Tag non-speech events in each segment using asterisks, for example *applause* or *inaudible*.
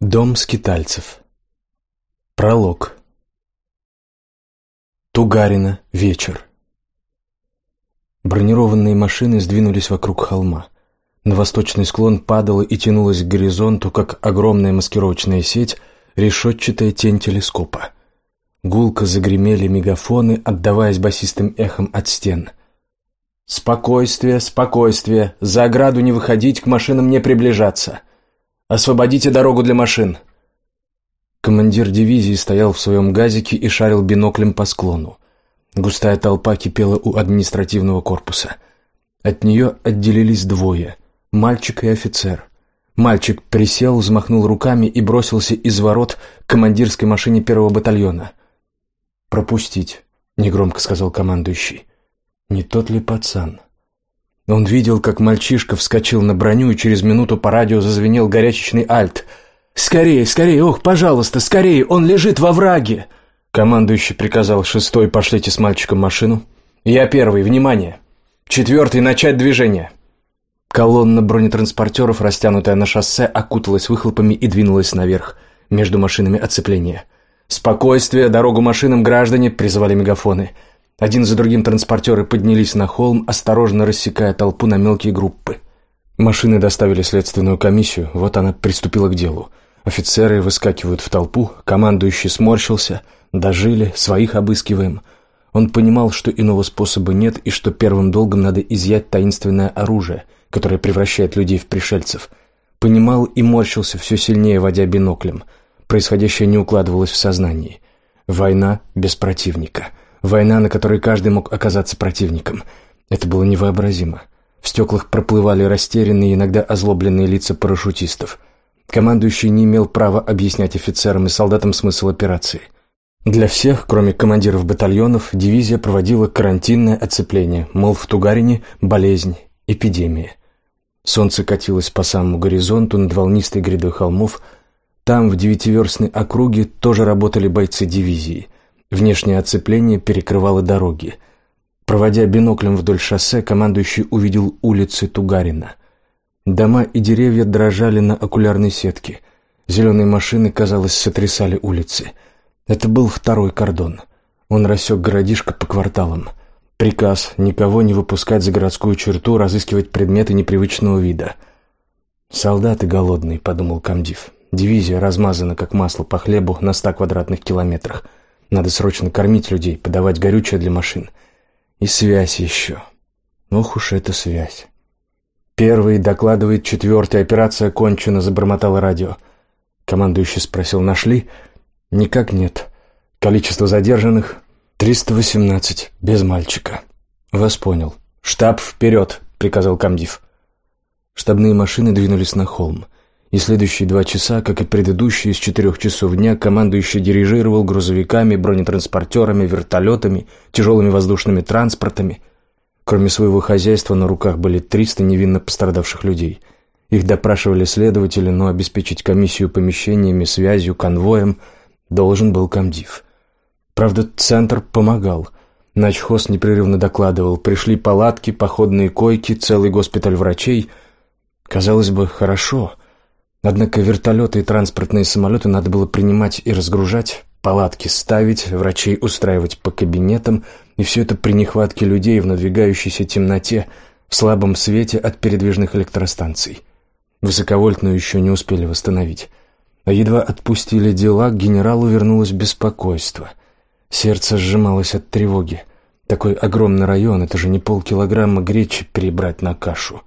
Дом скитальцев. Пролог. Тугарина. Вечер. Бронированные машины сдвинулись вокруг холма. На восточный склон падала и тянулась к горизонту, как огромная маскировочная сеть, решетчатая тень телескопа. Гулко загремели мегафоны, отдаваясь басистым эхом от стен. «Спокойствие, спокойствие! За ограду не выходить, к машинам не приближаться!» «Освободите дорогу для машин!» Командир дивизии стоял в своем газике и шарил биноклем по склону. Густая толпа кипела у административного корпуса. От нее отделились двое — мальчик и офицер. Мальчик присел, взмахнул руками и бросился из ворот к командирской машине первого батальона. «Пропустить», — негромко сказал командующий. «Не тот ли пацан?» Он видел, как мальчишка вскочил на броню, и через минуту по радио зазвенел горячечный альт. «Скорее, скорее, ох, пожалуйста, скорее, он лежит во враге!» Командующий приказал шестой «пошлите с мальчиком машину». «Я первый, внимание! Четвертый, начать движение!» Колонна бронетранспортеров, растянутая на шоссе, окуталась выхлопами и двинулась наверх, между машинами оцепления. «Спокойствие, дорогу машинам, граждане!» — призывали мегафоны — один за другим транспортеры поднялись на холм, осторожно рассекая толпу на мелкие группы. Машины доставили следственную комиссию, вот она приступила к делу. Офицеры выскакивают в толпу, командующий сморщился. Дожили, своих обыскиваем. Он понимал, что иного способа нет и что первым долгом надо изъять таинственное оружие, которое превращает людей в пришельцев. Понимал и морщился все сильнее, водя биноклем. Происходящее не укладывалось в сознании. Война без противника — Война, на которой каждый мог оказаться противником. Это было невообразимо. В стеклах проплывали растерянные, иногда озлобленные лица парашютистов. Командующий не имел права объяснять офицерам и солдатам смысл операции. Для всех, кроме командиров батальонов, дивизия проводила карантинное оцепление, мол, в Тугарине болезнь, эпидемия. Солнце катилось по самому горизонту над волнистой грядой холмов. Там, в девятиверстной округе, тоже работали бойцы дивизии – Внешнее оцепление перекрывало дороги. Проводя биноклем вдоль шоссе, командующий увидел улицы Тугарина. Дома и деревья дрожали на окулярной сетке. Зеленые машины, казалось, сотрясали улицы. Это был второй кордон. Он рассек городишко по кварталам. Приказ никого не выпускать за городскую черту, разыскивать предметы непривычного вида. «Солдаты голодные», — подумал комдив. «Дивизия размазана, как масло по хлебу, на ста квадратных километрах. Надо срочно кормить людей, подавать горючее для машин. И связь еще. Ох уж эта связь. Первый докладывает, четвертый, операция кончена, забормотало радио. Командующий спросил, нашли? Никак нет. Количество задержанных? 318, без мальчика. Вас понял. Штаб вперед, приказал комдив. Штабные машины двинулись на холм и следующие два часа, как и предыдущие с четырех часов дня, командующий дирижировал грузовиками, бронетранспортерами, вертолетами, тяжелыми воздушными транспортами. Кроме своего хозяйства на руках были 300 невинно пострадавших людей. Их допрашивали следователи, но обеспечить комиссию помещениями, связью, конвоем должен был комдив. Правда, центр помогал. Начхоз непрерывно докладывал. Пришли палатки, походные койки, целый госпиталь врачей. Казалось бы, хорошо — Однако вертолеты и транспортные самолеты надо было принимать и разгружать, палатки ставить, врачей устраивать по кабинетам, и все это при нехватке людей в надвигающейся темноте, в слабом свете от передвижных электростанций. Высоковольтную еще не успели восстановить. А едва отпустили дела, к генералу вернулось беспокойство. Сердце сжималось от тревоги. Такой огромный район — это же не полкилограмма гречи перебрать на кашу.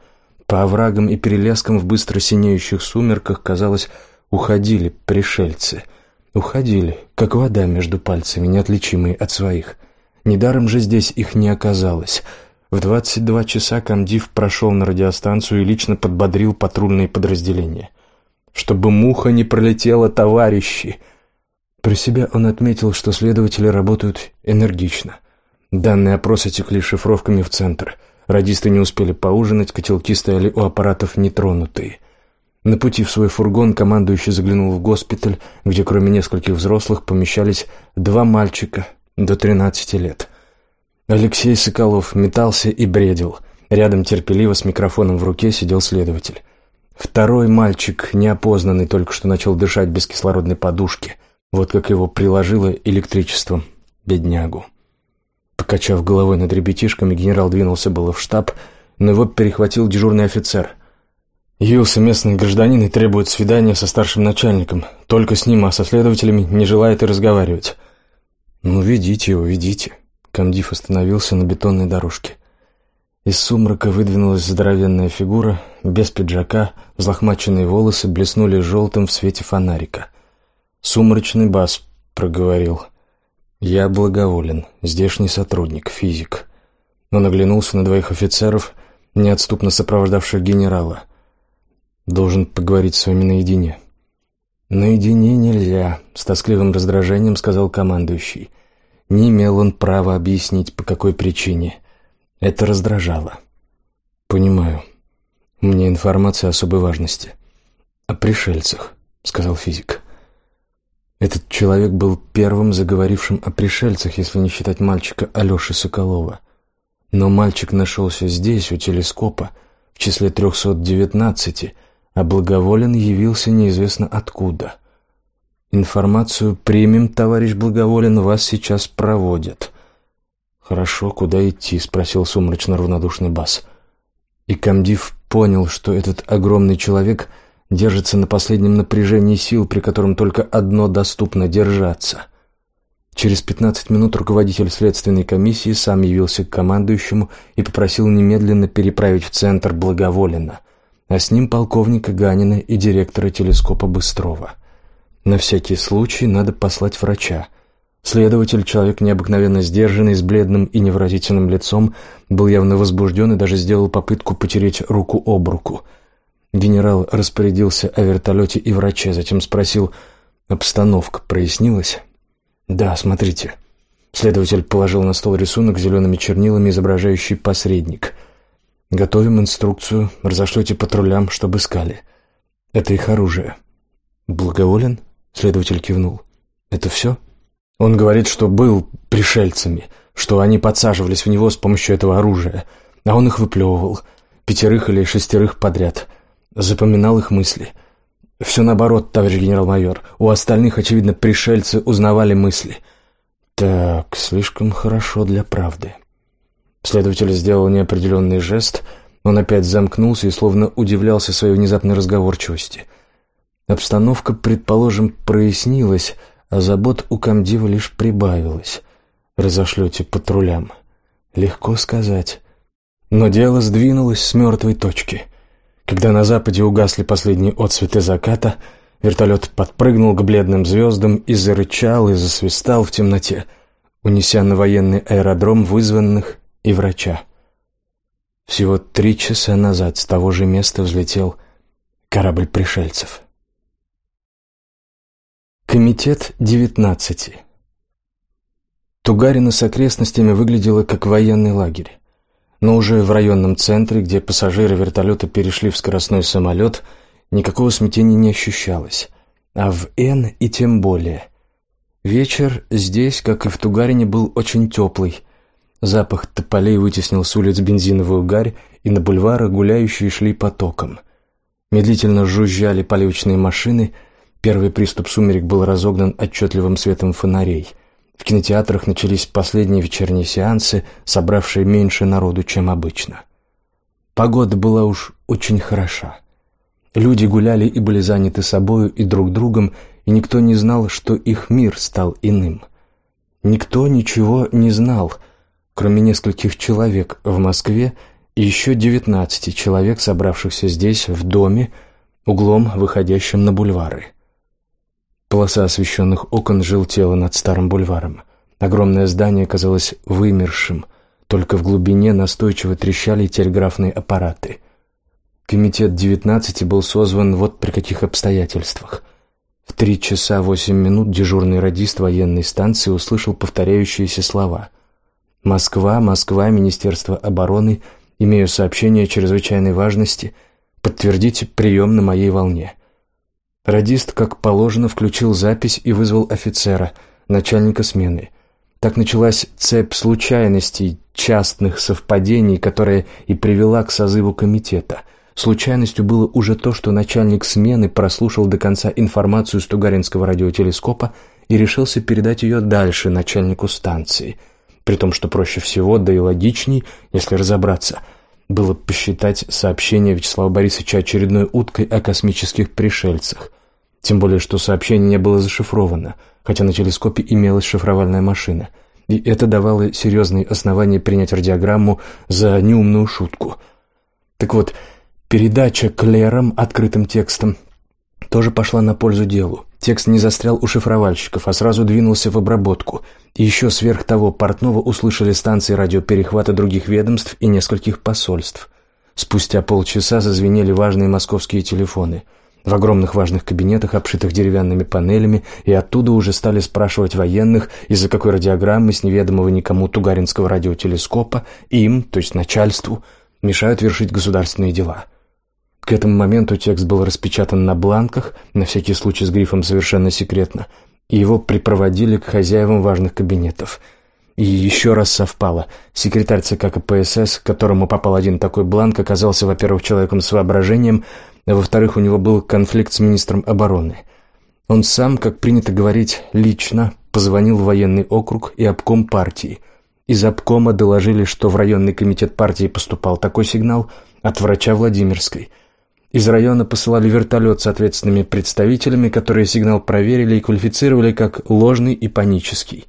По оврагам и перелескам в быстро синеющих сумерках, казалось, уходили пришельцы. Уходили, как вода между пальцами, неотличимые от своих. Недаром же здесь их не оказалось. В двадцать два часа комдив прошел на радиостанцию и лично подбодрил патрульные подразделения. «Чтобы муха не пролетела, товарищи!» Про себя он отметил, что следователи работают энергично. Данные опроса текли шифровками в центр – Радисты не успели поужинать, котелки стояли у аппаратов нетронутые. На пути в свой фургон командующий заглянул в госпиталь, где кроме нескольких взрослых помещались два мальчика до 13 лет. Алексей Соколов метался и бредил. Рядом терпеливо с микрофоном в руке сидел следователь. Второй мальчик, неопознанный, только что начал дышать без кислородной подушки. Вот как его приложило электричеством, беднягу. Покачав головой над ребятишками, генерал двинулся было в штаб, но его перехватил дежурный офицер. Явился местный гражданин и требует свидания со старшим начальником. Только с ним, а со следователями не желает и разговаривать. «Ну, ведите его, ведите». Комдив остановился на бетонной дорожке. Из сумрака выдвинулась здоровенная фигура, без пиджака, взлохмаченные волосы блеснули желтым в свете фонарика. «Сумрачный бас», — проговорил. «Я благоволен, здешний сотрудник, физик». Он оглянулся на двоих офицеров, неотступно сопровождавших генерала. «Должен поговорить с вами наедине». «Наедине нельзя», — с тоскливым раздражением сказал командующий. Не имел он права объяснить, по какой причине. Это раздражало. «Понимаю. Меня информация особой важности. О пришельцах», — сказал физик. Этот человек был первым заговорившим о пришельцах, если не считать мальчика Алеши Соколова. Но мальчик нашелся здесь, у телескопа, в числе 319, а Благоволен явился неизвестно откуда. «Информацию примем, товарищ Благоволен, вас сейчас проводят». «Хорошо, куда идти?» — спросил сумрачно-равнодушный бас. И комдив понял, что этот огромный человек держится на последнем напряжении сил, при котором только одно доступно — держаться. Через пятнадцать минут руководитель следственной комиссии сам явился к командующему и попросил немедленно переправить в центр Благоволина, а с ним полковника Ганина и директора телескопа Быстрова. На всякий случай надо послать врача — Следователь, человек необыкновенно сдержанный, с бледным и невыразительным лицом, был явно возбужден и даже сделал попытку потереть руку об руку. Генерал распорядился о вертолете и враче, затем спросил, обстановка прояснилась? «Да, смотрите». Следователь положил на стол рисунок зелеными чернилами, изображающий посредник. «Готовим инструкцию, разошлете патрулям, чтобы искали. Это их оружие». «Благоволен?» — следователь кивнул. «Это все?» Он говорит, что был пришельцами, что они подсаживались в него с помощью этого оружия, а он их выплевывал, пятерых или шестерых подряд, запоминал их мысли. Все наоборот, товарищ генерал-майор, у остальных, очевидно, пришельцы узнавали мысли. Так, слишком хорошо для правды. Следователь сделал неопределенный жест, он опять замкнулся и словно удивлялся своей внезапной разговорчивости. Обстановка, предположим, прояснилась, а забот у комдива лишь прибавилось. Разошлете патрулям. Легко сказать. Но дело сдвинулось с мертвой точки. Когда на западе угасли последние отсветы заката, вертолет подпрыгнул к бледным звездам и зарычал, и засвистал в темноте, унеся на военный аэродром вызванных и врача. Всего три часа назад с того же места взлетел корабль пришельцев. Комитет 19 Тугарина с окрестностями выглядела как военный лагерь. Но уже в районном центре, где пассажиры вертолета перешли в скоростной самолет, никакого смятения не ощущалось. А в Н и тем более. Вечер здесь, как и в Тугарине, был очень теплый. Запах тополей вытеснил с улиц бензиновую гарь, и на бульварах гуляющие шли потоком. Медлительно жужжали поливочные машины — Первый приступ сумерек был разогнан отчетливым светом фонарей. В кинотеатрах начались последние вечерние сеансы, собравшие меньше народу, чем обычно. Погода была уж очень хороша. Люди гуляли и были заняты собою и друг другом, и никто не знал, что их мир стал иным. Никто ничего не знал, кроме нескольких человек в Москве и еще девятнадцати человек, собравшихся здесь, в доме, углом, выходящим на бульвары. Полоса освещенных окон желтела над старым бульваром. Огромное здание казалось вымершим, только в глубине настойчиво трещали телеграфные аппараты. Комитет 19 был созван вот при каких обстоятельствах. В три часа восемь минут дежурный радист военной станции услышал повторяющиеся слова. «Москва, Москва, Министерство обороны, имею сообщение чрезвычайной важности, подтвердите прием на моей волне». Радист, как положено, включил запись и вызвал офицера, начальника смены. Так началась цепь случайностей, частных совпадений, которая и привела к созыву комитета. случайностью было уже то, что начальник смены прослушал до конца информацию с Тугаринского радиотелескопа и решился передать ее дальше начальнику станции, при том, что проще всего, да и логичней, если разобраться, было посчитать сообщение Вячеслава Борисовича очередной уткой о космических пришельцах. Тем более, что сообщение не было зашифровано, хотя на телескопе имелась шифровальная машина – и это давало серьезные основания принять радиограмму за неумную шутку. Так вот, передача Клером открытым текстом тоже пошла на пользу делу. Текст не застрял у шифровальщиков, а сразу двинулся в обработку. Еще сверх того Портнова услышали станции радиоперехвата других ведомств и нескольких посольств. Спустя полчаса зазвенели важные московские телефоны – в огромных важных кабинетах, обшитых деревянными панелями, и оттуда уже стали спрашивать военных, из-за какой радиограммы с неведомого никому тугаринского радиотелескопа им, то есть начальству, мешают вершить государственные дела. К этому моменту текст был распечатан на бланках, на всякий случай с грифом «совершенно секретно», и его припроводили к хозяевам важных кабинетов. И еще раз совпало. Секретарь ЦК КПСС, к которому попал один такой бланк, оказался, во-первых, человеком с воображением, а во-вторых, у него был конфликт с министром обороны. Он сам, как принято говорить, лично позвонил в военный округ и обком партии. Из обкома доложили, что в районный комитет партии поступал такой сигнал от врача Владимирской. Из района посылали вертолет с ответственными представителями, которые сигнал проверили и квалифицировали как ложный и панический.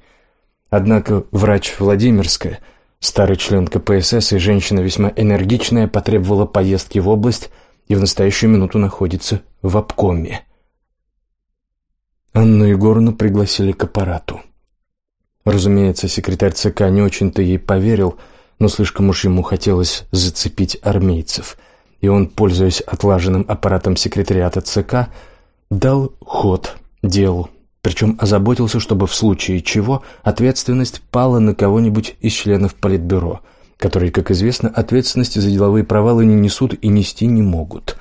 Однако врач Владимирская, старый член КПСС и женщина весьма энергичная, потребовала поездки в область – и в настоящую минуту находится в обкоме. Анну Егоровну пригласили к аппарату. Разумеется, секретарь ЦК не очень-то ей поверил, но слишком уж ему хотелось зацепить армейцев, и он, пользуясь отлаженным аппаратом секретариата ЦК, дал ход делу, причем озаботился, чтобы в случае чего ответственность пала на кого-нибудь из членов Политбюро – которые, как известно, ответственности за деловые провалы не несут и нести не могут.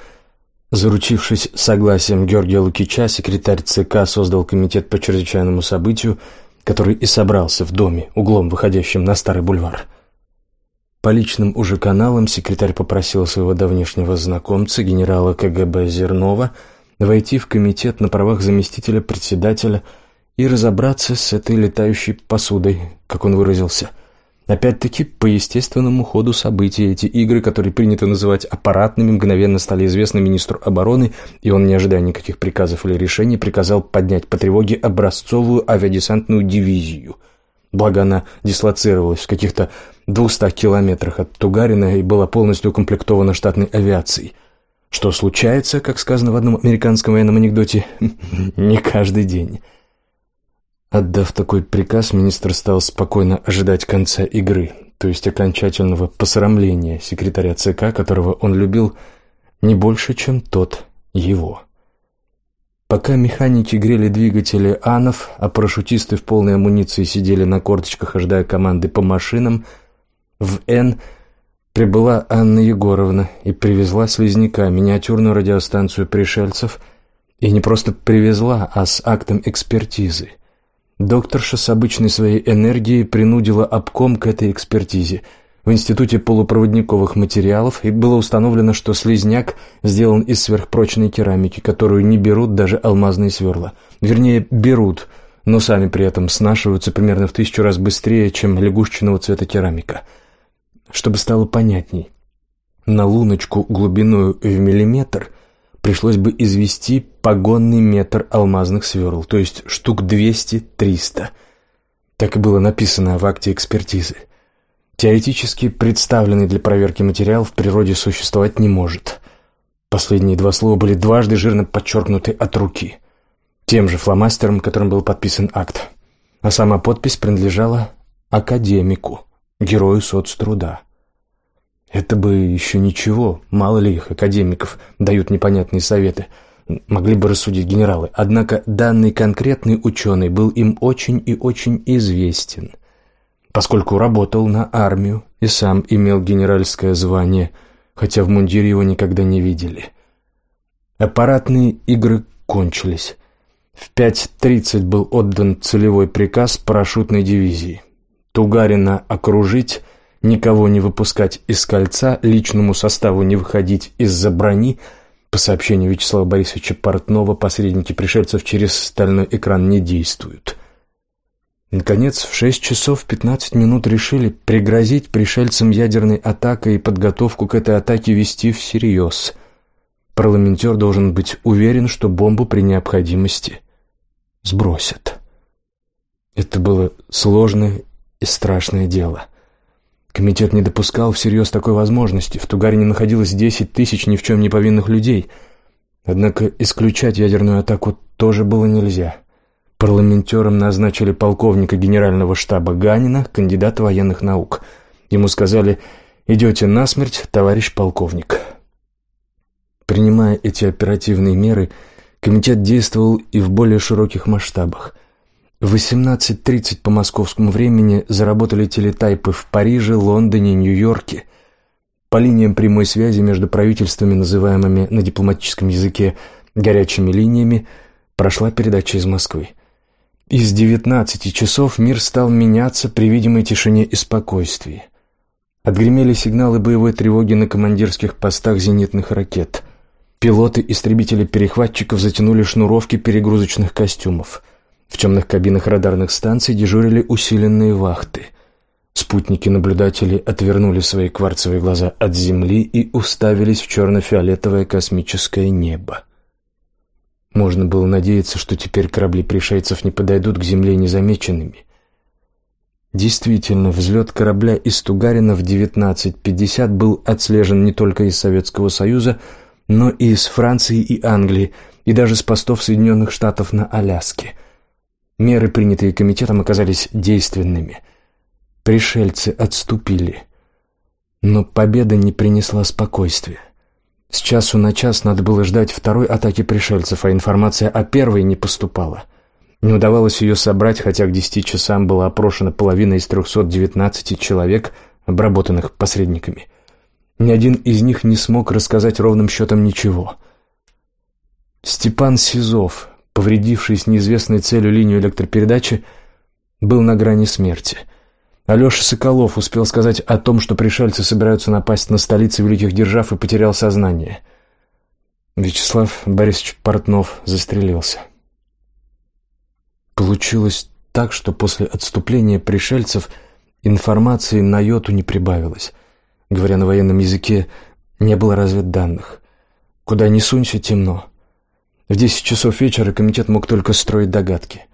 Заручившись согласием Георгия Лукича, секретарь ЦК создал комитет по чрезвычайному событию, который и собрался в доме, углом выходящим на Старый бульвар. По личным уже каналам секретарь попросил своего давнешнего знакомца, генерала КГБ Зернова, войти в комитет на правах заместителя председателя и разобраться с этой летающей посудой, как он выразился – Опять-таки, по естественному ходу событий, эти игры, которые принято называть аппаратными, мгновенно стали известны министру обороны, и он, не ожидая никаких приказов или решений, приказал поднять по тревоге образцовую авиадесантную дивизию. Благо она дислоцировалась в каких-то двухстах километрах от Тугарина и была полностью укомплектована штатной авиацией. Что случается, как сказано в одном американском военном анекдоте, *laughs* не каждый день. Отдав такой приказ, министр стал спокойно ожидать конца игры, то есть окончательного посрамления секретаря ЦК, которого он любил не больше, чем тот его. Пока механики грели двигатели «Анов», а парашютисты в полной амуниции сидели на корточках, ожидая команды по машинам, в «Н» прибыла Анна Егоровна и привезла слизняка, миниатюрную радиостанцию пришельцев, и не просто привезла, а с актом экспертизы – Докторша с обычной своей энергией принудила обком к этой экспертизе. В Институте полупроводниковых материалов и было установлено, что слизняк сделан из сверхпрочной керамики, которую не берут даже алмазные сверла. Вернее, берут, но сами при этом снашиваются примерно в тысячу раз быстрее, чем лягушечного цвета керамика. Чтобы стало понятней, на луночку глубиной в миллиметр – пришлось бы извести погонный метр алмазных сверл, то есть штук 200-300. Так и было написано в акте экспертизы. Теоретически представленный для проверки материал в природе существовать не может. Последние два слова были дважды жирно подчеркнуты от руки. Тем же фломастером, которым был подписан акт. А сама подпись принадлежала академику, герою соцтруда. Это бы еще ничего, мало ли их, академиков, дают непонятные советы. Могли бы рассудить генералы. Однако данный конкретный ученый был им очень и очень известен, поскольку работал на армию и сам имел генеральское звание, хотя в мундире его никогда не видели. Аппаратные игры кончились. В 5.30 был отдан целевой приказ парашютной дивизии. Тугарина окружить никого не выпускать из кольца, личному составу не выходить из-за брони. По сообщению Вячеслава Борисовича Портнова, посредники пришельцев через стальной экран не действуют. Наконец, в 6 часов 15 минут решили пригрозить пришельцам ядерной атакой и подготовку к этой атаке вести всерьез. Парламентер должен быть уверен, что бомбу при необходимости сбросят. Это было сложное и страшное дело. Комитет не допускал всерьез такой возможности. В Тугаре не находилось 10 тысяч ни в чем не повинных людей. Однако исключать ядерную атаку тоже было нельзя. Парламентером назначили полковника генерального штаба Ганина, кандидата военных наук. Ему сказали «Идете насмерть, товарищ полковник». Принимая эти оперативные меры, комитет действовал и в более широких масштабах. В 18.30 по московскому времени заработали телетайпы в Париже, Лондоне, Нью-Йорке. По линиям прямой связи между правительствами, называемыми на дипломатическом языке «горячими линиями», прошла передача из Москвы. Из 19 часов мир стал меняться при видимой тишине и спокойствии. Отгремели сигналы боевой тревоги на командирских постах зенитных ракет – Пилоты истребителей-перехватчиков затянули шнуровки перегрузочных костюмов. В темных кабинах радарных станций дежурили усиленные вахты. Спутники-наблюдатели отвернули свои кварцевые глаза от Земли и уставились в черно-фиолетовое космическое небо. Можно было надеяться, что теперь корабли пришельцев не подойдут к Земле незамеченными. Действительно, взлет корабля из Тугарина в 19.50 был отслежен не только из Советского Союза, но и из Франции и Англии, и даже с постов Соединенных Штатов на Аляске. Меры, принятые комитетом, оказались действенными. Пришельцы отступили. Но победа не принесла спокойствия. С часу на час надо было ждать второй атаки пришельцев, а информация о первой не поступала. Не удавалось ее собрать, хотя к десяти часам была опрошена половина из 319 человек, обработанных посредниками. Ни один из них не смог рассказать ровным счетом ничего. Степан Сизов, повредивший с неизвестной целью линию электропередачи, был на грани смерти. Алеша Соколов успел сказать о том, что пришельцы собираются напасть на столицы великих держав и потерял сознание. Вячеслав Борисович Портнов застрелился. Получилось так, что после отступления пришельцев информации на йоту не прибавилось. Говоря на военном языке, не было разведданных. Куда ни сунься, темно. В десять часов вечера комитет мог только строить догадки.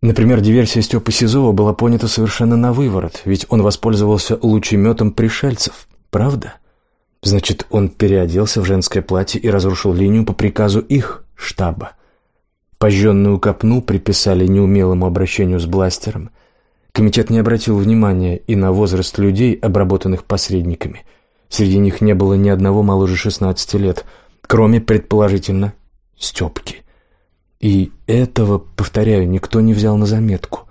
Например, диверсия Степы Сизова была понята совершенно на выворот, ведь он воспользовался лучеметом пришельцев, правда? Значит, он переоделся в женское платье и разрушил линию по приказу их штаба. Пожженную копну приписали неумелому обращению с бластером – Комитет не обратил внимания и на возраст людей, обработанных посредниками. Среди них не было ни одного моложе 16 лет, кроме, предположительно, Степки. И этого, повторяю, никто не взял на заметку.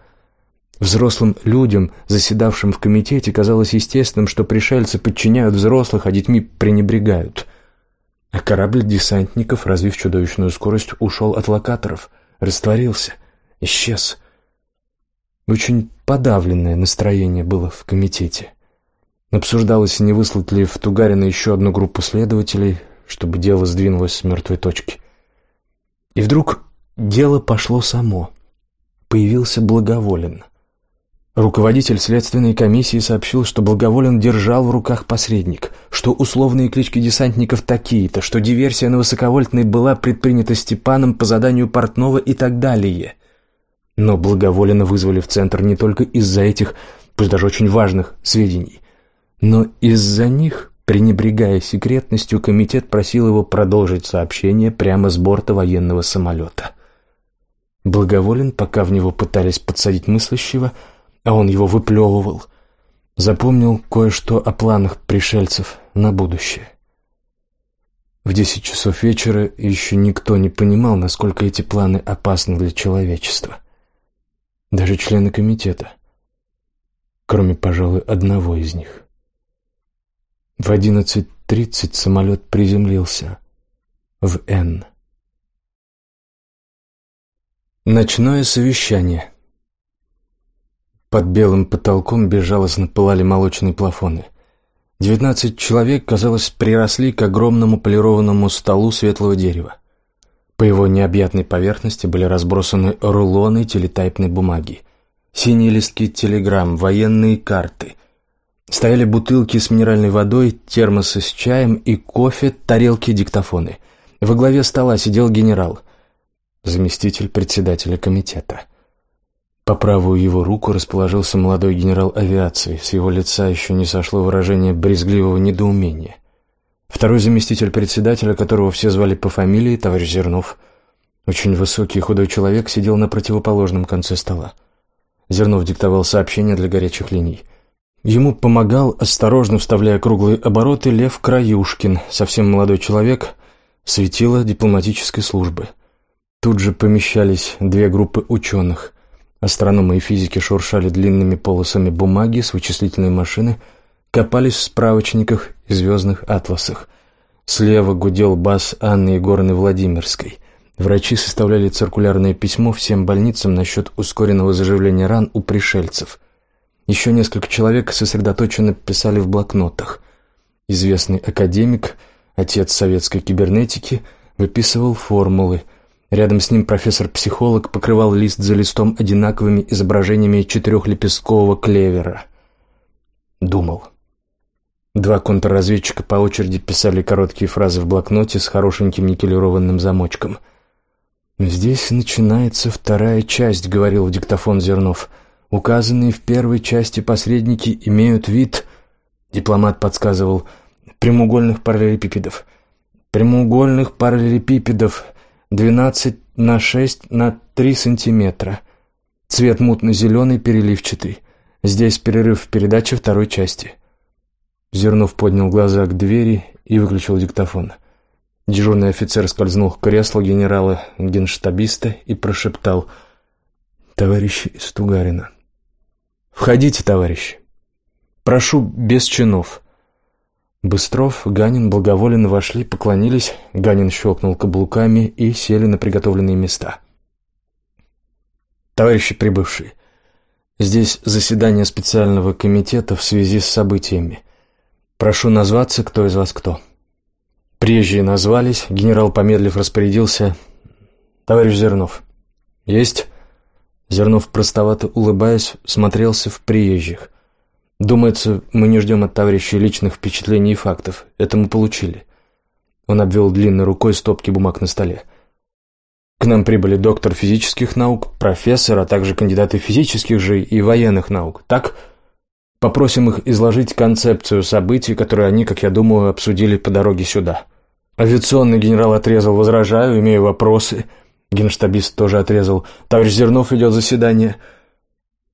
Взрослым людям, заседавшим в комитете, казалось естественным, что пришельцы подчиняют взрослых, а детьми пренебрегают. А корабль десантников, развив чудовищную скорость, ушел от локаторов, растворился, исчез. Очень подавленное настроение было в комитете. Обсуждалось, не выслать ли в Тугарина еще одну группу следователей, чтобы дело сдвинулось с мертвой точки. И вдруг дело пошло само. Появился Благоволен. Руководитель следственной комиссии сообщил, что Благоволен держал в руках посредник, что условные клички десантников такие-то, что диверсия на высоковольтной была предпринята Степаном по заданию Портнова и так далее. Но благоволенно вызвали в центр не только из-за этих, пусть даже очень важных, сведений, но из-за них, пренебрегая секретностью, комитет просил его продолжить сообщение прямо с борта военного самолета. Благоволен, пока в него пытались подсадить мыслящего, а он его выплевывал, запомнил кое-что о планах пришельцев на будущее. В десять часов вечера еще никто не понимал, насколько эти планы опасны для человечества даже члены комитета, кроме, пожалуй, одного из них. В 11.30 самолет приземлился в Н. Ночное совещание. Под белым потолком безжалостно пылали молочные плафоны. Девятнадцать человек, казалось, приросли к огромному полированному столу светлого дерева. По его необъятной поверхности были разбросаны рулоны телетайпной бумаги, синие листки телеграмм, военные карты. Стояли бутылки с минеральной водой, термосы с чаем и кофе, тарелки, диктофоны. Во главе стола сидел генерал, заместитель председателя комитета. По правую его руку расположился молодой генерал авиации. С его лица еще не сошло выражение брезгливого недоумения. Второй заместитель председателя, которого все звали по фамилии, товарищ Зернов, очень высокий и худой человек, сидел на противоположном конце стола. Зернов диктовал сообщения для горячих линий. Ему помогал, осторожно вставляя круглые обороты, Лев Краюшкин, совсем молодой человек, светило дипломатической службы. Тут же помещались две группы ученых – Астрономы и физики шуршали длинными полосами бумаги с вычислительной машины, копались в справочниках и звездных атласах. Слева гудел бас Анны Егоровны Владимирской. Врачи составляли циркулярное письмо всем больницам насчет ускоренного заживления ран у пришельцев. Еще несколько человек сосредоточенно писали в блокнотах. Известный академик, отец советской кибернетики, выписывал формулы – Рядом с ним профессор-психолог покрывал лист за листом одинаковыми изображениями четырехлепесткового клевера. Думал. Два контрразведчика по очереди писали короткие фразы в блокноте с хорошеньким никелированным замочком. «Здесь начинается вторая часть», — говорил в диктофон Зернов. «Указанные в первой части посредники имеют вид...» Дипломат подсказывал. «Прямоугольных параллелепипедов». «Прямоугольных параллелепипедов», 12 на 6 на 3 сантиметра. Цвет мутно-зеленый, переливчатый. Здесь перерыв в передаче второй части. Зернов поднял глаза к двери и выключил диктофон. Дежурный офицер скользнул к креслу генерала генштабиста и прошептал «Товарищи из Тугарина». «Входите, товарищи. Прошу без чинов». Быстров, Ганин, Благоволен вошли, поклонились, Ганин щелкнул каблуками и сели на приготовленные места. «Товарищи прибывшие, здесь заседание специального комитета в связи с событиями. Прошу назваться, кто из вас кто». Приезжие назвались, генерал, помедлив, распорядился. «Товарищ Зернов». «Есть». Зернов, простовато улыбаясь, смотрелся в приезжих – Думается, мы не ждем от товарищей личных впечатлений и фактов. Это мы получили. Он обвел длинной рукой стопки бумаг на столе. К нам прибыли доктор физических наук, профессор, а также кандидаты физических же и военных наук. Так, попросим их изложить концепцию событий, которые они, как я думаю, обсудили по дороге сюда. Авиационный генерал отрезал «возражаю, имею вопросы». Генштабист тоже отрезал «Товарищ Зернов ведет заседание».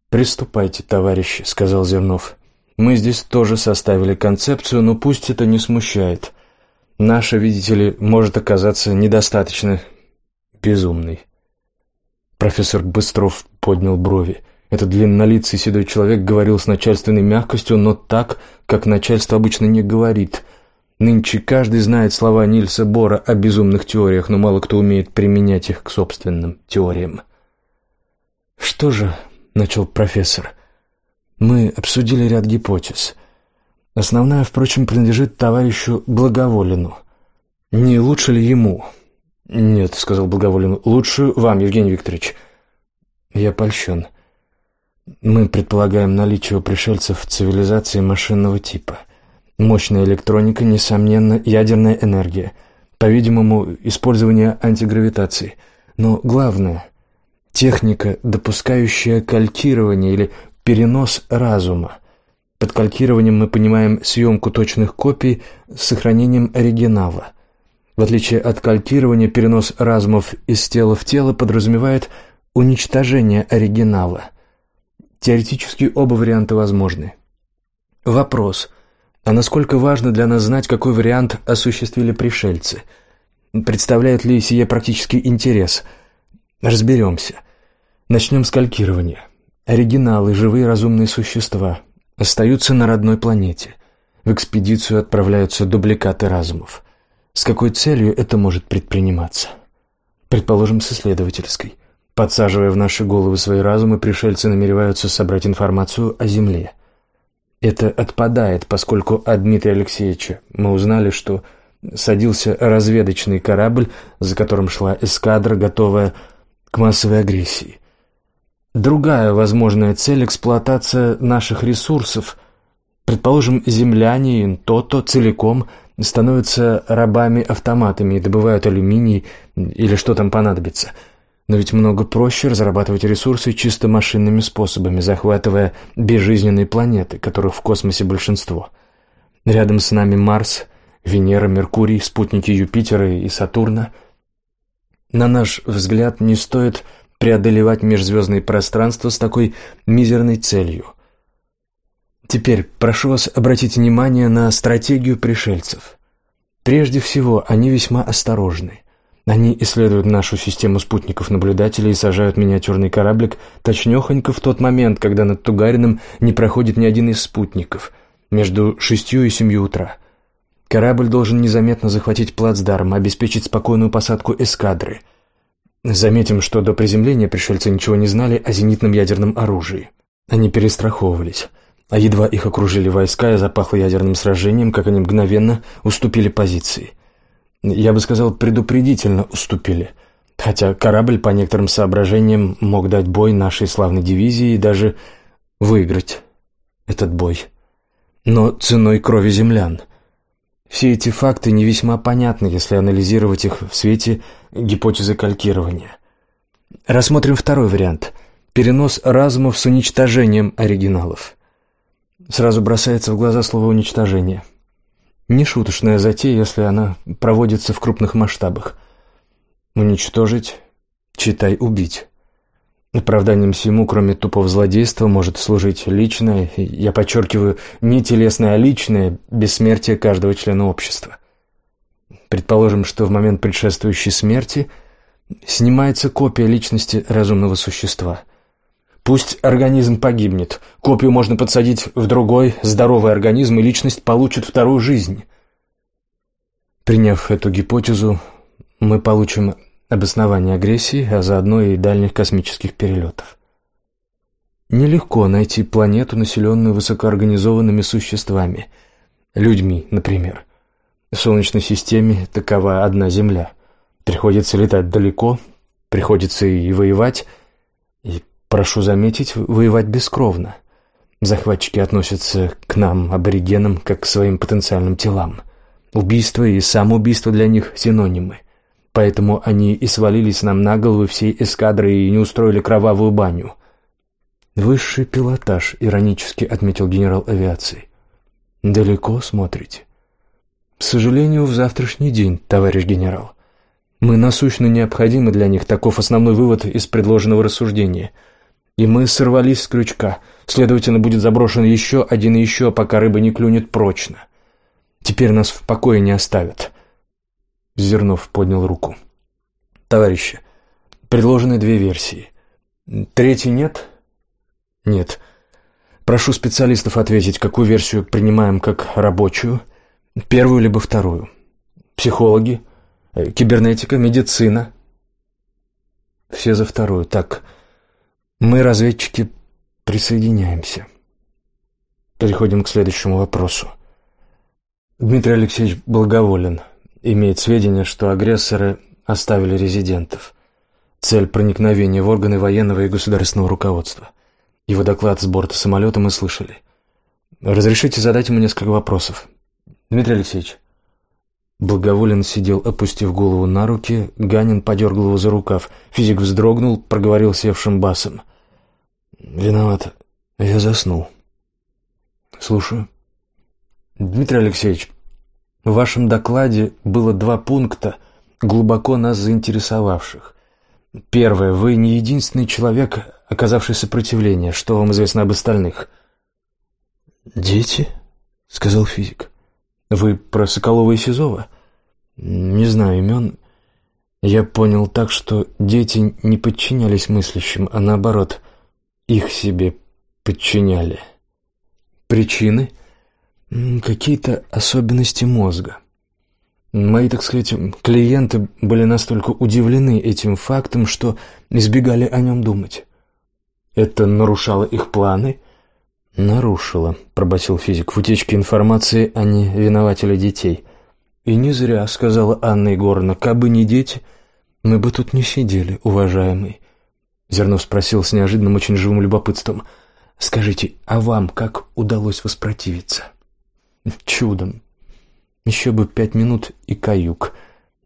«Приступайте, товарищи», — сказал Зернов. «Мы здесь тоже составили концепцию, но пусть это не смущает. Наша, видите ли, может оказаться недостаточно безумной». Профессор Быстров поднял брови. Этот длиннолицый седой человек говорил с начальственной мягкостью, но так, как начальство обычно не говорит. Нынче каждый знает слова Нильса Бора о безумных теориях, но мало кто умеет применять их к собственным теориям. «Что же начал профессор. «Мы обсудили ряд гипотез. Основная, впрочем, принадлежит товарищу Благоволину. Не лучше ли ему?» «Нет», — сказал Благоволин, — «лучше вам, Евгений Викторович». «Я польщен. Мы предполагаем наличие у пришельцев цивилизации машинного типа. Мощная электроника, несомненно, ядерная энергия. По-видимому, использование антигравитации. Но главное — Техника, допускающая калькирование или перенос разума. Под калькированием мы понимаем съемку точных копий с сохранением оригинала. В отличие от калькирования, перенос разумов из тела в тело подразумевает уничтожение оригинала. Теоретически оба варианта возможны. Вопрос. А насколько важно для нас знать, какой вариант осуществили пришельцы? Представляет ли сие практический интерес? Разберемся. Начнем с калькирования. Оригиналы, живые разумные существа, остаются на родной планете. В экспедицию отправляются дубликаты разумов. С какой целью это может предприниматься? Предположим, с исследовательской. Подсаживая в наши головы свои разумы, пришельцы намереваются собрать информацию о Земле. Это отпадает, поскольку от Дмитрия Алексеевича мы узнали, что садился разведочный корабль, за которым шла эскадра, готовая к массовой агрессии. Другая возможная цель – эксплуатация наших ресурсов. Предположим, земляне, то-то целиком становятся рабами-автоматами и добывают алюминий или что там понадобится – но ведь много проще разрабатывать ресурсы чисто машинными способами, захватывая безжизненные планеты, которых в космосе большинство. Рядом с нами Марс, Венера, Меркурий, спутники Юпитера и Сатурна. На наш взгляд, не стоит преодолевать межзвездные пространства с такой мизерной целью. Теперь прошу вас обратить внимание на стратегию пришельцев. Прежде всего, они весьма осторожны. Они исследуют нашу систему спутников-наблюдателей и сажают миниатюрный кораблик точнёхонько в тот момент, когда над Тугарином не проходит ни один из спутников, между шестью и семью утра. Корабль должен незаметно захватить плацдарм, обеспечить спокойную посадку эскадры. Заметим, что до приземления пришельцы ничего не знали о зенитном ядерном оружии. Они перестраховывались. А едва их окружили войска и запахло ядерным сражением, как они мгновенно уступили позиции я бы сказал, предупредительно уступили. Хотя корабль, по некоторым соображениям, мог дать бой нашей славной дивизии и даже выиграть этот бой. Но ценой крови землян. Все эти факты не весьма понятны, если анализировать их в свете гипотезы калькирования. Рассмотрим второй вариант – перенос разумов с уничтожением оригиналов. Сразу бросается в глаза слово «уничтожение». Нешуточная затея, если она проводится в крупных масштабах. Уничтожить, читай убить. Оправданием всему, кроме тупого злодейства, может служить личное, я подчеркиваю, не телесное, а личное, бессмертие каждого члена общества. Предположим, что в момент предшествующей смерти снимается копия личности разумного существа – Пусть организм погибнет. Копию можно подсадить в другой, здоровый организм, и личность получит вторую жизнь. Приняв эту гипотезу, мы получим обоснование агрессии, а заодно и дальних космических перелетов. Нелегко найти планету, населенную высокоорганизованными существами, людьми, например. В Солнечной системе такова одна Земля. Приходится летать далеко, приходится и воевать, и Прошу заметить, воевать бескровно. Захватчики относятся к нам, аборигенам, как к своим потенциальным телам. Убийство и самоубийство для них синонимы. Поэтому они и свалились нам на головы всей эскадры и не устроили кровавую баню. Высший пилотаж, иронически отметил генерал авиации. Далеко смотрите. К сожалению, в завтрашний день, товарищ генерал. Мы насущно необходимы для них, таков основной вывод из предложенного рассуждения – и мы сорвались с крючка. Следовательно, будет заброшен еще один и еще, пока рыба не клюнет прочно. Теперь нас в покое не оставят. Зернов поднял руку. Товарищи, предложены две версии. Третьей нет? Нет. Прошу специалистов ответить, какую версию принимаем как рабочую, первую либо вторую. Психологи, кибернетика, медицина. Все за вторую. Так, мы, разведчики, присоединяемся. Переходим к следующему вопросу. Дмитрий Алексеевич благоволен. Имеет сведения, что агрессоры оставили резидентов. Цель проникновения в органы военного и государственного руководства. Его доклад с борта самолета мы слышали. Разрешите задать ему несколько вопросов. Дмитрий Алексеевич. Благоволен сидел, опустив голову на руки, Ганин подергал его за рукав. Физик вздрогнул, проговорил севшим басом. «Виноват. Я заснул». «Слушаю». «Дмитрий Алексеевич, в вашем докладе было два пункта, глубоко нас заинтересовавших. Первое. Вы не единственный человек, оказавший сопротивление. Что вам известно об остальных?» «Дети?» — сказал физик. «Вы про Соколова и Сизова?» «Не знаю имен. Я понял так, что дети не подчинялись мыслящим, а наоборот, их себе подчиняли. Причины? Какие-то особенности мозга. Мои, так сказать, клиенты были настолько удивлены этим фактом, что избегали о нем думать. Это нарушало их планы? Нарушило, пробасил физик. В утечке информации они винователи детей. И не зря, сказала Анна Егоровна, кабы не дети, мы бы тут не сидели, уважаемый. Зернов спросил с неожиданным очень живым любопытством. «Скажите, а вам как удалось воспротивиться?» «Чудом. Еще бы пять минут и каюк.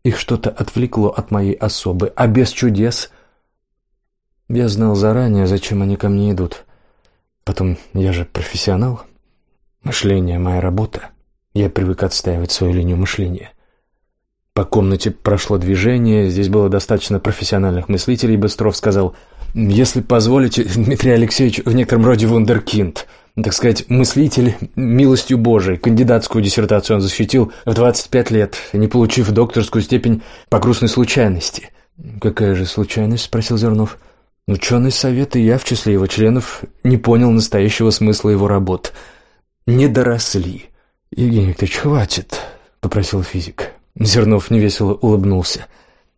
Их что-то отвлекло от моей особы, а без чудес...» Я знал заранее, зачем они ко мне идут. Потом, я же профессионал. Мышление — моя работа. Я привык отстаивать свою линию мышления. По комнате прошло движение, здесь было достаточно профессиональных мыслителей, Быстров сказал, «Если позволите, Дмитрий Алексеевич в некотором роде вундеркинд, так сказать, мыслитель милостью Божией. Кандидатскую диссертацию он защитил в 25 лет, не получив докторскую степень по грустной случайности». «Какая же случайность?» — спросил Зернов. «Ученый совет, и я в числе его членов, не понял настоящего смысла его работ. Не доросли». «Евгений Викторович, хватит», — попросил физик. Зернов невесело улыбнулся.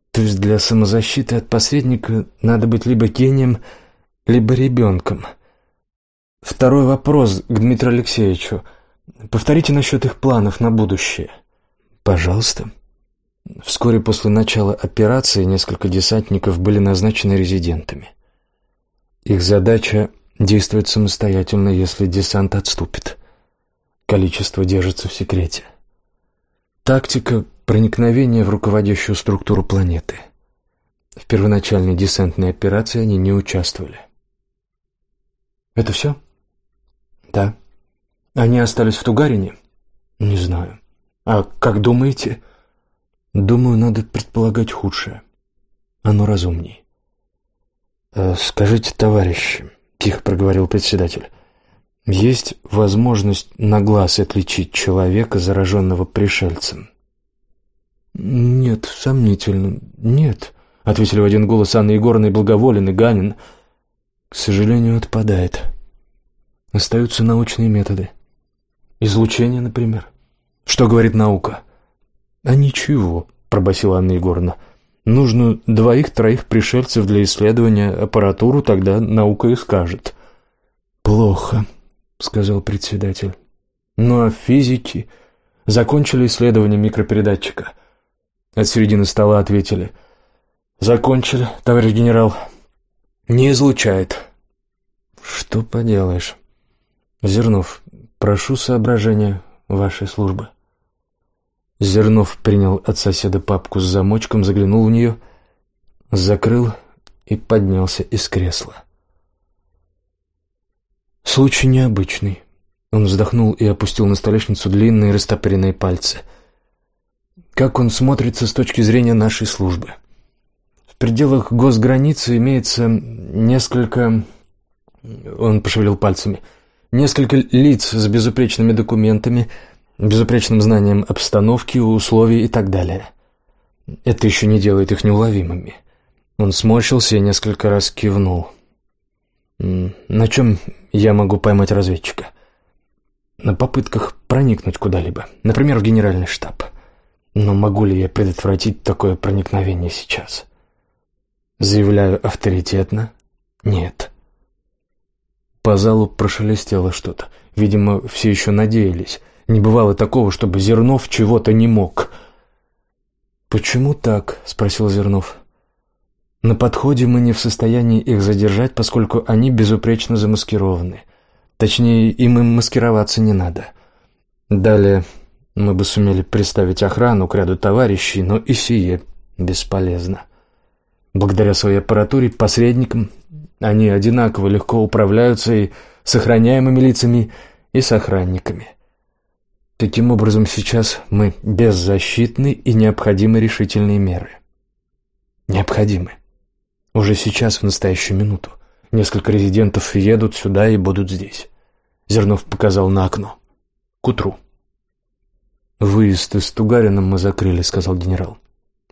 То есть для самозащиты от посредника надо быть либо гением, либо ребенком. Второй вопрос к Дмитрию Алексеевичу. Повторите насчет их планов на будущее. Пожалуйста. Вскоре после начала операции несколько десантников были назначены резидентами. Их задача — действовать самостоятельно, если десант отступит. Количество держится в секрете. Тактика проникновения в руководящую структуру планеты. В первоначальной десантной операции они не участвовали. Это все? Да. Они остались в Тугарине? Не знаю. А как думаете? Думаю, надо предполагать худшее. Оно разумней. «Э, «Скажите, товарищи», — тихо проговорил председатель, есть возможность на глаз отличить человека, зараженного пришельцем? Нет, сомнительно. Нет, ответили в один голос Анна Егоровна и Благоволен, и Ганин. К сожалению, отпадает. Остаются научные методы. Излучение, например. Что говорит наука? А ничего, пробасила Анна Егоровна. Нужно двоих-троих пришельцев для исследования аппаратуру, тогда наука и скажет. Плохо, сказал председатель. Ну а физики закончили исследование микропередатчика. От середины стола ответили. Закончили, товарищ генерал. Не излучает. Что поделаешь. Зернов, прошу соображения вашей службы. Зернов принял от соседа папку с замочком, заглянул в нее, закрыл и поднялся из кресла. Случай необычный. Он вздохнул и опустил на столешницу длинные растопыренные пальцы. Как он смотрится с точки зрения нашей службы? В пределах госграницы имеется несколько... Он пошевелил пальцами. Несколько лиц с безупречными документами, безупречным знанием обстановки, условий и так далее. Это еще не делает их неуловимыми. Он сморщился и несколько раз кивнул. На чем я могу поймать разведчика? На попытках проникнуть куда-либо, например, в генеральный штаб. Но могу ли я предотвратить такое проникновение сейчас? Заявляю авторитетно. Нет. По залу прошелестело что-то. Видимо, все еще надеялись. Не бывало такого, чтобы Зернов чего-то не мог. «Почему так?» — спросил Зернов. На подходе мы не в состоянии их задержать, поскольку они безупречно замаскированы. Точнее, им им маскироваться не надо. Далее мы бы сумели представить охрану к ряду товарищей, но и сие бесполезно. Благодаря своей аппаратуре, посредникам, они одинаково легко управляются и с охраняемыми лицами, и с охранниками. Таким образом, сейчас мы беззащитны и необходимы решительные меры. Необходимы. Уже сейчас, в настоящую минуту. Несколько резидентов едут сюда и будут здесь. Зернов показал на окно. К утру. «Выезд из Тугарина мы закрыли», — сказал генерал.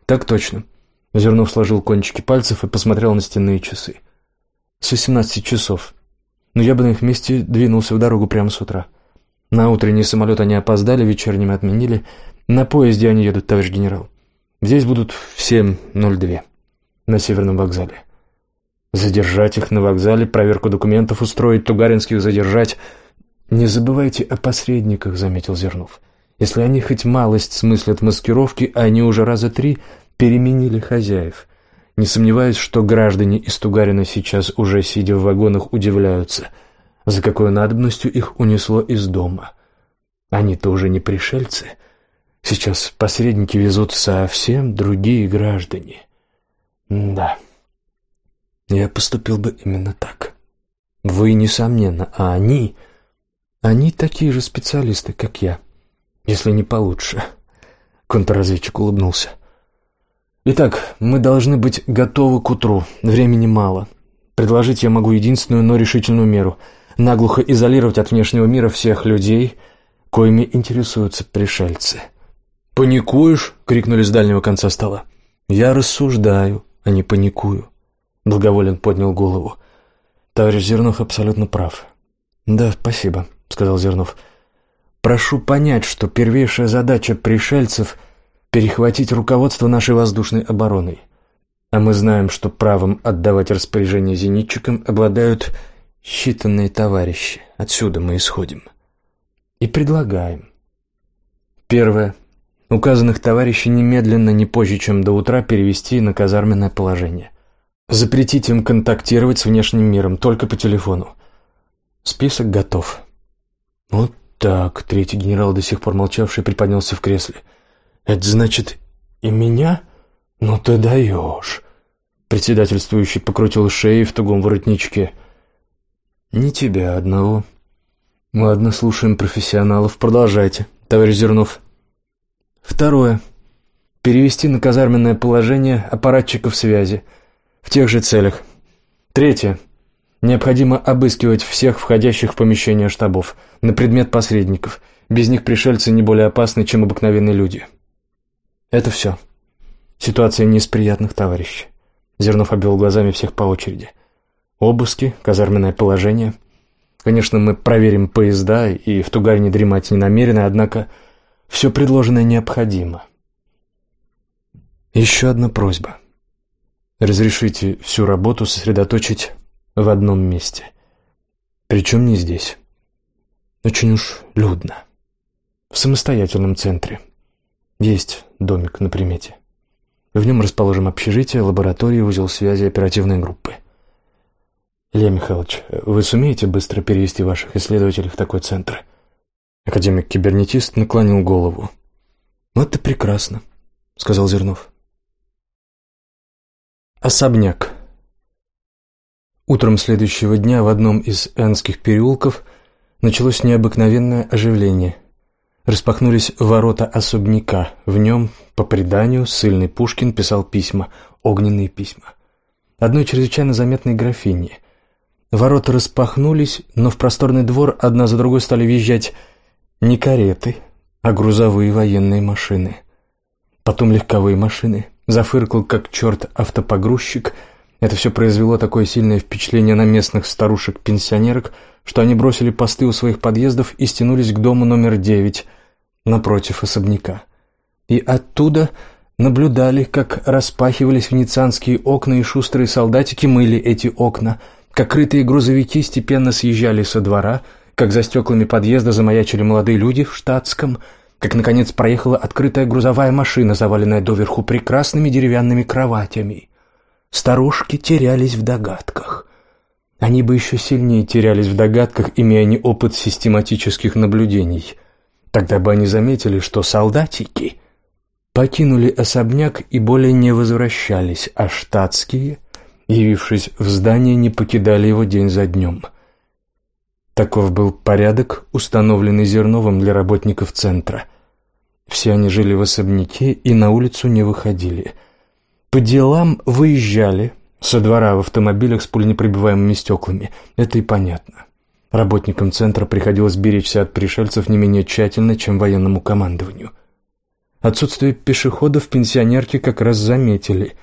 «Так точно». Зернов сложил кончики пальцев и посмотрел на стенные часы. «С восемнадцати часов. Но я бы на их месте двинулся в дорогу прямо с утра. На утренний самолет они опоздали, вечерним отменили. На поезде они едут, товарищ генерал. Здесь будут в 7.02 на Северном вокзале. Задержать их на вокзале, проверку документов устроить, Тугаринских задержать. Не забывайте о посредниках, заметил Зернов. Если они хоть малость смыслят маскировки, они уже раза три переменили хозяев. Не сомневаюсь, что граждане из Тугарина сейчас, уже сидя в вагонах, удивляются, за какой надобностью их унесло из дома. Они-то уже не пришельцы. Сейчас посредники везут совсем другие граждане. Да, я поступил бы именно так. Вы, несомненно, а они... Они такие же специалисты, как я, если не получше. Контрразведчик улыбнулся. Итак, мы должны быть готовы к утру. Времени мало. Предложить я могу единственную, но решительную меру — наглухо изолировать от внешнего мира всех людей, коими интересуются пришельцы. «Паникуешь?» — крикнули с дальнего конца стола. «Я рассуждаю, а не паникую». Благоволен поднял голову. «Товарищ Зернов абсолютно прав». «Да, спасибо», — сказал Зернов. «Прошу понять, что первейшая задача пришельцев — перехватить руководство нашей воздушной обороной. А мы знаем, что правом отдавать распоряжение зенитчикам обладают считанные товарищи. Отсюда мы исходим. И предлагаем. Первое. Указанных товарищей немедленно, не позже, чем до утра, перевести на казарменное положение. Запретить им контактировать с внешним миром, только по телефону. Список готов. Вот так, третий генерал, до сих пор молчавший, приподнялся в кресле. — «Это значит, и меня? Ну ты даешь!» Председательствующий покрутил шеей в тугом воротничке. «Не тебя одного. Ладно, слушаем профессионалов. Продолжайте, товарищ Зернов». Второе. Перевести на казарменное положение аппаратчиков связи. В тех же целях. Третье. Необходимо обыскивать всех входящих в помещение штабов на предмет посредников. Без них пришельцы не более опасны, чем обыкновенные люди. Это все. Ситуация не из приятных, товарищи. Зернов обвел глазами всех по очереди. Обыски, казарменное положение. Конечно, мы проверим поезда и в Тугарине дремать не намерены, однако все предложенное необходимо. Еще одна просьба. Разрешите всю работу сосредоточить в одном месте. Причем не здесь. Очень уж людно. В самостоятельном центре. Есть домик на примете. В нем расположим общежитие, лабораторию, узел связи оперативной группы. Илья Михайлович, вы сумеете быстро перевести ваших исследователей в такой центр? Академик-кибернетист наклонил голову. «Ну, это прекрасно», — сказал Зернов. Особняк. Утром следующего дня в одном из энских переулков началось необыкновенное оживление. Распахнулись ворота особняка. В нем, по преданию, сыльный Пушкин писал письма, огненные письма. Одной чрезвычайно заметной графине. Ворота распахнулись, но в просторный двор одна за другой стали въезжать не кареты, а грузовые военные машины. Потом легковые машины. Зафыркал, как черт, автопогрузчик. Это все произвело такое сильное впечатление на местных старушек-пенсионерок, что они бросили посты у своих подъездов и стянулись к дому номер девять, напротив особняка. И оттуда наблюдали, как распахивались венецианские окна, и шустрые солдатики мыли эти окна, как крытые грузовики степенно съезжали со двора, как за стеклами подъезда замаячили молодые люди в штатском, как, наконец, проехала открытая грузовая машина, заваленная доверху прекрасными деревянными кроватями. Старушки терялись в догадках. Они бы еще сильнее терялись в догадках, имея не опыт систематических наблюдений. Тогда бы они заметили, что солдатики покинули особняк и более не возвращались, а штатские, явившись в здание, не покидали его день за днем. Таков был порядок, установленный Зерновым для работников центра. Все они жили в особняке и на улицу не выходили. По делам выезжали, со двора в автомобилях с пуленепробиваемыми стеклами. Это и понятно. Работникам центра приходилось беречься от пришельцев не менее тщательно, чем военному командованию. Отсутствие пешеходов пенсионерки как раз заметили.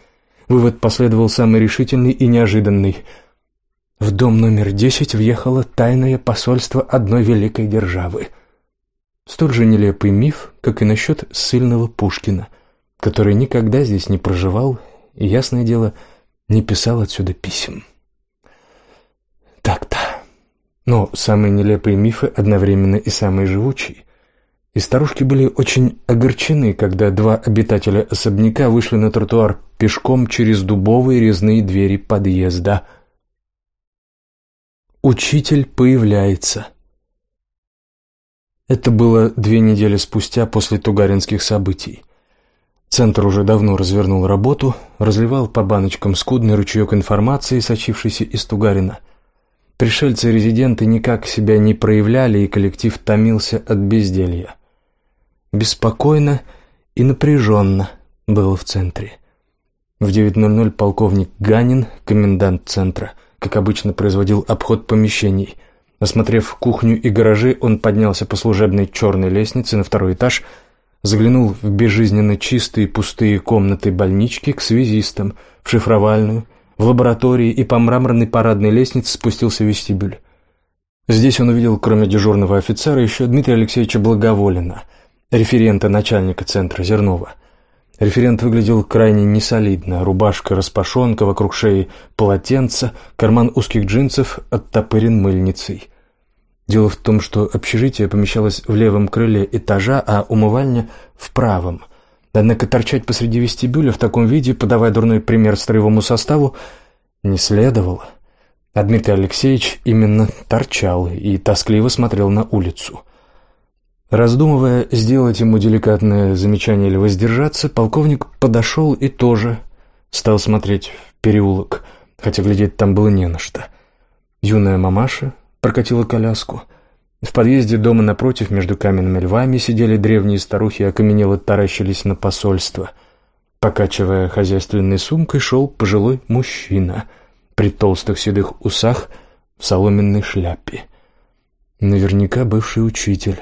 Вывод последовал самый решительный и неожиданный. В дом номер десять въехало тайное посольство одной великой державы. Столь же нелепый миф, как и насчет ссыльного Пушкина, который никогда здесь не проживал и, ясное дело, не писал отсюда писем. Так-то. Но самые нелепые мифы одновременно и самые живучие. И старушки были очень огорчены, когда два обитателя особняка вышли на тротуар пешком через дубовые резные двери подъезда. Учитель появляется. Это было две недели спустя после тугаринских событий. Центр уже давно развернул работу, разливал по баночкам скудный ручеек информации, сочившийся из Тугарина. Пришельцы-резиденты никак себя не проявляли, и коллектив томился от безделья. Беспокойно и напряженно было в центре. В 9.00 полковник Ганин, комендант центра, как обычно производил обход помещений. Осмотрев кухню и гаражи, он поднялся по служебной черной лестнице на второй этаж – заглянул в безжизненно чистые пустые комнаты больнички к связистам, в шифровальную, в лаборатории и по мраморной парадной лестнице спустился в вестибюль. Здесь он увидел, кроме дежурного офицера, еще Дмитрия Алексеевича Благоволина, референта начальника центра Зернова. Референт выглядел крайне несолидно. Рубашка распашонка, вокруг шеи полотенца, карман узких джинсов оттопырен мыльницей – Дело в том, что общежитие помещалось в левом крыле этажа, а умывальня — в правом. Однако торчать посреди вестибюля в таком виде, подавая дурной пример строевому составу, не следовало. А Дмитрий Алексеевич именно торчал и тоскливо смотрел на улицу. Раздумывая, сделать ему деликатное замечание или воздержаться, полковник подошел и тоже стал смотреть в переулок, хотя глядеть там было не на что. Юная мамаша прокатила коляску. В подъезде дома напротив между каменными львами сидели древние старухи и окаменело таращились на посольство. Покачивая хозяйственной сумкой, шел пожилой мужчина при толстых седых усах в соломенной шляпе. Наверняка бывший учитель.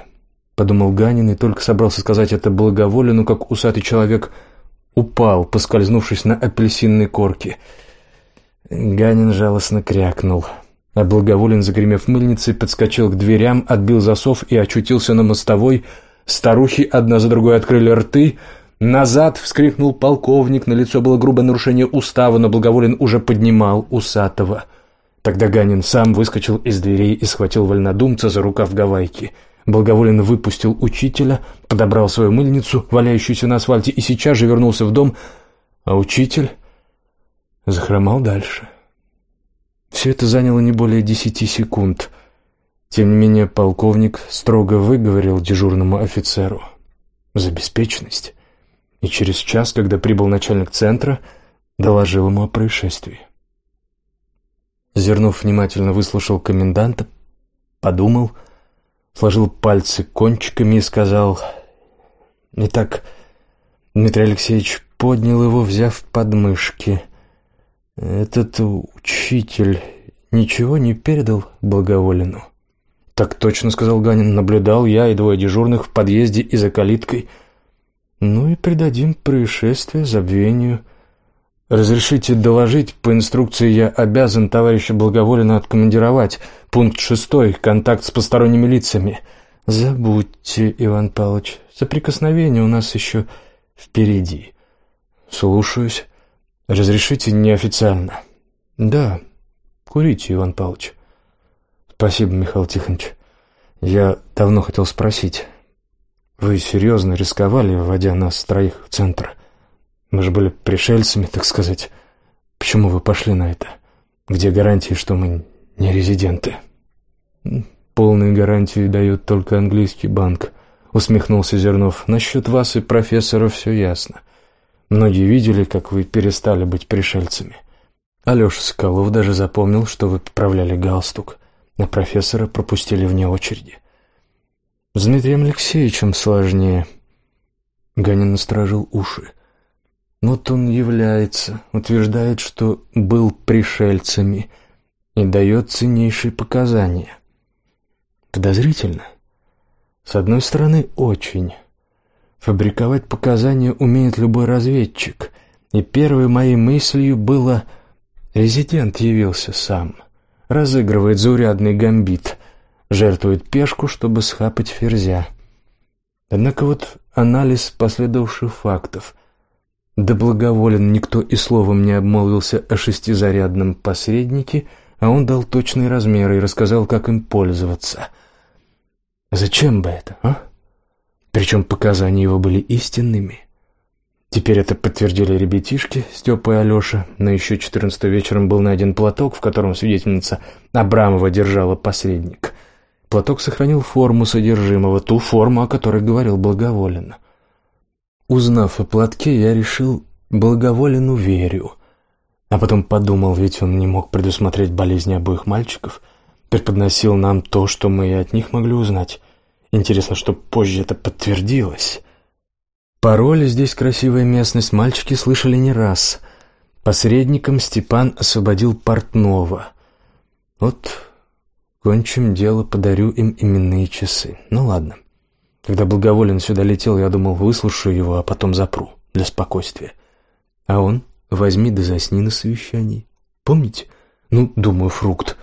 Подумал Ганин и только собрался сказать это благоволенно, как усатый человек упал, поскользнувшись на апельсинной корке. Ганин жалостно крякнул — а Благоволен, загремев мыльницей, подскочил к дверям, отбил засов и очутился на мостовой. Старухи одна за другой открыли рты. «Назад!» — вскрикнул полковник. На лицо было грубое нарушение устава, но Благоволен уже поднимал усатого. Тогда Ганин сам выскочил из дверей и схватил вольнодумца за рукав гавайки. Благоволен выпустил учителя, подобрал свою мыльницу, валяющуюся на асфальте, и сейчас же вернулся в дом, а учитель захромал дальше. Все это заняло не более десяти секунд. Тем не менее, полковник строго выговорил дежурному офицеру за беспечность и через час, когда прибыл начальник центра, доложил ему о происшествии. Зернов внимательно выслушал коменданта, подумал, сложил пальцы кончиками и сказал «Итак, Дмитрий Алексеевич поднял его, взяв подмышки». «Этот учитель ничего не передал Благоволину?» «Так точно», — сказал Ганин. «Наблюдал я и двое дежурных в подъезде и за калиткой». «Ну и придадим происшествие забвению». «Разрешите доложить, по инструкции я обязан товарища Благоволина откомандировать. Пункт шестой. Контакт с посторонними лицами». «Забудьте, Иван Павлович, соприкосновение у нас еще впереди». «Слушаюсь». «Разрешите неофициально?» «Да, курите, Иван Павлович». «Спасибо, Михаил Тихонович. Я давно хотел спросить. Вы серьезно рисковали, вводя нас троих в центр? Мы же были пришельцами, так сказать. Почему вы пошли на это? Где гарантии, что мы не резиденты?» «Полные гарантии дает только английский банк», — усмехнулся Зернов. «Насчет вас и профессора все ясно. Многие видели, как вы перестали быть пришельцами. Алеша Соколов даже запомнил, что вы поправляли галстук, а профессора пропустили вне очереди. С Дмитрием Алексеевичем сложнее. Ганин насторожил уши. Вот он является, утверждает, что был пришельцами и дает ценнейшие показания. Подозрительно. С одной стороны, очень. Фабриковать показания умеет любой разведчик. И первой моей мыслью было «Резидент явился сам». Разыгрывает заурядный гамбит. Жертвует пешку, чтобы схапать ферзя. Однако вот анализ последовавших фактов. Да благоволен никто и словом не обмолвился о шестизарядном посреднике, а он дал точные размеры и рассказал, как им пользоваться. Зачем бы это, а? Причем показания его были истинными. Теперь это подтвердили ребятишки, Степа и Алеша, но еще 14 вечером был найден платок, в котором свидетельница Абрамова держала посредник. Платок сохранил форму содержимого, ту форму, о которой говорил Благоволен. Узнав о платке, я решил, Благоволену верю. А потом подумал, ведь он не мог предусмотреть болезни обоих мальчиков, преподносил нам то, что мы и от них могли узнать. Интересно, что позже это подтвердилось. Пароли здесь красивая местность, мальчики слышали не раз. Посредником Степан освободил портного. Вот кончим дело, подарю им именные часы. Ну ладно. Когда Благоволен сюда летел, я думал, выслушаю его, а потом запру для спокойствия. А он возьми да засни на совещании. Помните? Ну, думаю, фрукт.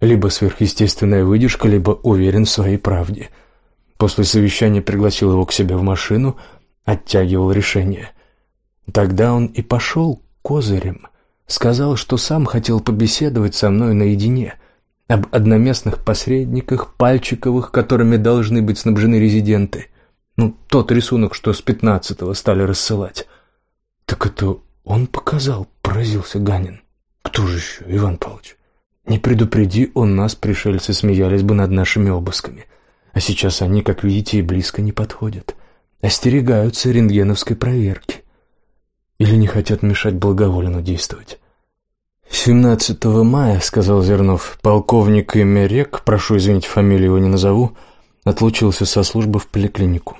Либо сверхъестественная выдержка, либо уверен в своей правде. После совещания пригласил его к себе в машину — оттягивал решение. Тогда он и пошел козырем. Сказал, что сам хотел побеседовать со мной наедине об одноместных посредниках, пальчиковых, которыми должны быть снабжены резиденты. Ну, тот рисунок, что с пятнадцатого стали рассылать. Так это он показал, поразился Ганин. Кто же еще, Иван Павлович? Не предупреди он нас, пришельцы смеялись бы над нашими обысками. А сейчас они, как видите, и близко не подходят остерегаются рентгеновской проверки или не хотят мешать благоволенно действовать. 17 мая, сказал Зернов, полковник имя Рек, прошу извинить, фамилию его не назову, отлучился со службы в поликлинику.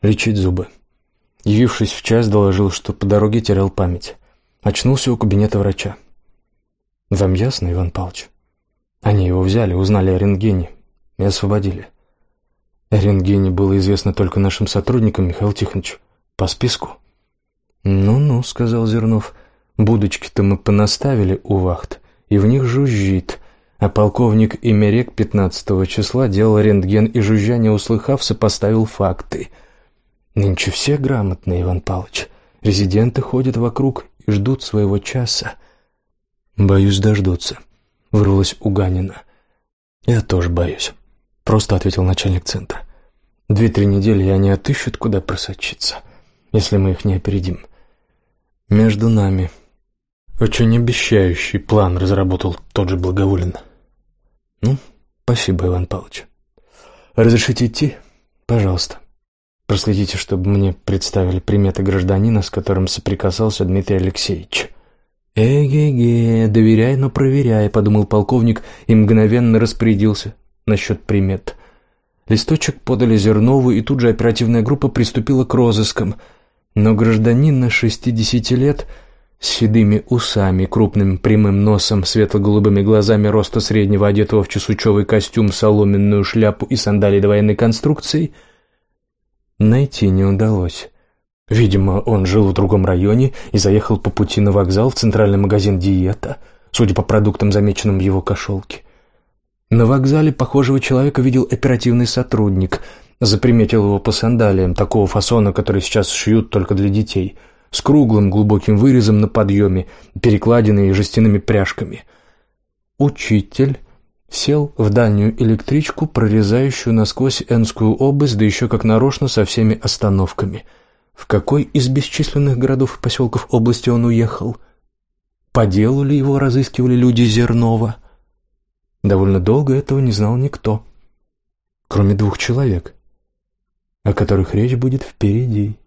Лечить зубы. Явившись в час, доложил, что по дороге терял память. Очнулся у кабинета врача. Вам ясно, Иван Павлович? Они его взяли, узнали о рентгене и освободили. О рентгене было известно только нашим сотрудникам, Михаил Тихонович. По списку. «Ну-ну», — сказал Зернов, — «будочки-то мы понаставили у вахт, и в них жужжит». А полковник Имерек 15 числа делал рентген и, жужжание услыхав, сопоставил факты. Нынче все грамотные, Иван Павлович. Резиденты ходят вокруг и ждут своего часа. «Боюсь дождутся», — вырвалось у Ганина. «Я тоже боюсь». Просто ответил начальник центра. Две-три недели и они отыщут, куда просочиться, если мы их не опередим. Между нами очень обещающий план разработал тот же Благоволен. Ну, спасибо, Иван Павлович. Разрешите идти? Пожалуйста. Проследите, чтобы мне представили приметы гражданина, с которым соприкасался Дмитрий Алексеевич. «Эге-ге, доверяй, но проверяй», — подумал полковник и мгновенно распорядился насчет примет. Листочек подали Зернову, и тут же оперативная группа приступила к розыскам. Но гражданин на шестидесяти лет с седыми усами, крупным прямым носом, светло-голубыми глазами роста среднего, одетого в чесучевый костюм, соломенную шляпу и сандалии до военной конструкции, найти не удалось. Видимо, он жил в другом районе и заехал по пути на вокзал в центральный магазин «Диета», судя по продуктам, замеченным в его кошелке. На вокзале похожего человека видел оперативный сотрудник. Заприметил его по сандалиям, такого фасона, который сейчас шьют только для детей, с круглым глубоким вырезом на подъеме, перекладиной и жестяными пряжками. Учитель сел в дальнюю электричку, прорезающую насквозь Энскую область, да еще как нарочно со всеми остановками. В какой из бесчисленных городов и поселков области он уехал? По делу ли его разыскивали люди Зернова? — Довольно долго этого не знал никто, кроме двух человек, о которых речь будет впереди.